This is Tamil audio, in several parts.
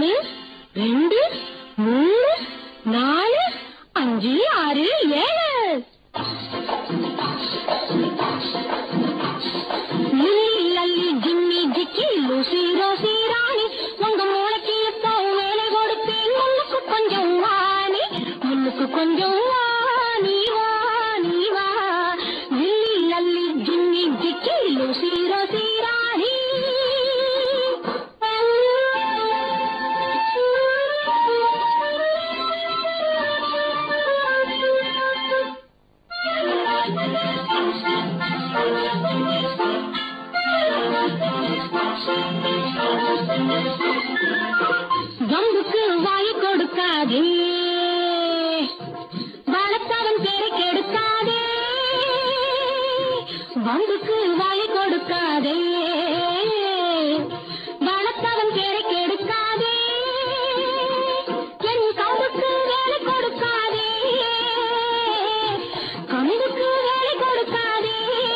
ஒன்னு ரெண்டு மூணு நாலு அஞ்சு ஆறு ஏழு. Lily Lally Jimmy Jiggy Lucy Rosie Rani உங்க மூளைக்கு இப்போ வேலை கொடுப்பேன்? முன்னுக்கு கொஞ்சம் வாணி முன்னுக்கு கொஞ்சம் வாணி கம்புக்கு வாய் கொடுக்காதே. வளர்த்தவன் பேரை கெடுக்காதே. வம்புக்கு வாய் கொடுக்காதே. வளர்த்தவன் பேரை கெடுக்காதே. என் கம்புக்கு வேலை கொடுக்காதே. கம்புக்கு வேலை கொடுக்காதே.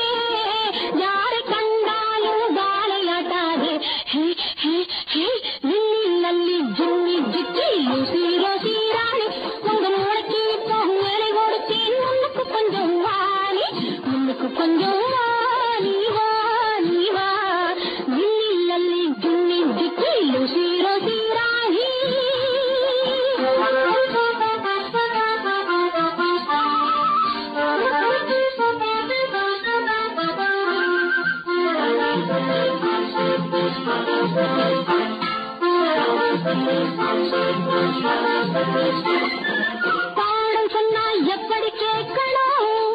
வாழையாட்டாதே hey hey hey Lily Lally Jimmy Jiggy Lucy Rosie Rani உங்க மூளைக்கு இப்போ வேலை கொடுத்தேன் முன்னுக்கு கொஞ்சம் வாணி பாடம் சொன்னா எப்படி கேட்கணும்?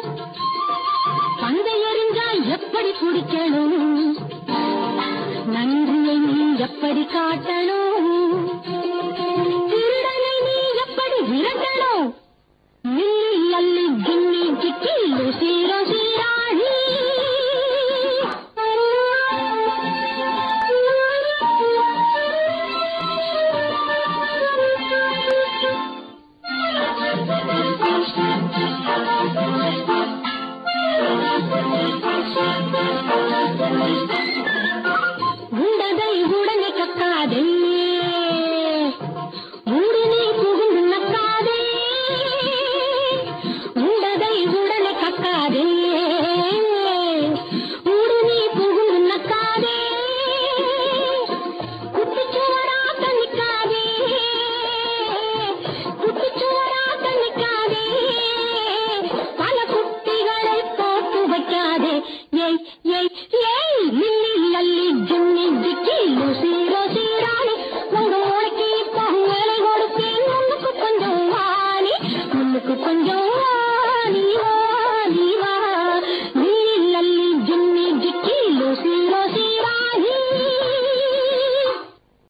பந்தை எறிஞ்சா எப்படி குடிக்கணும்? நன்றியை நீ எப்படி காட்டணும்?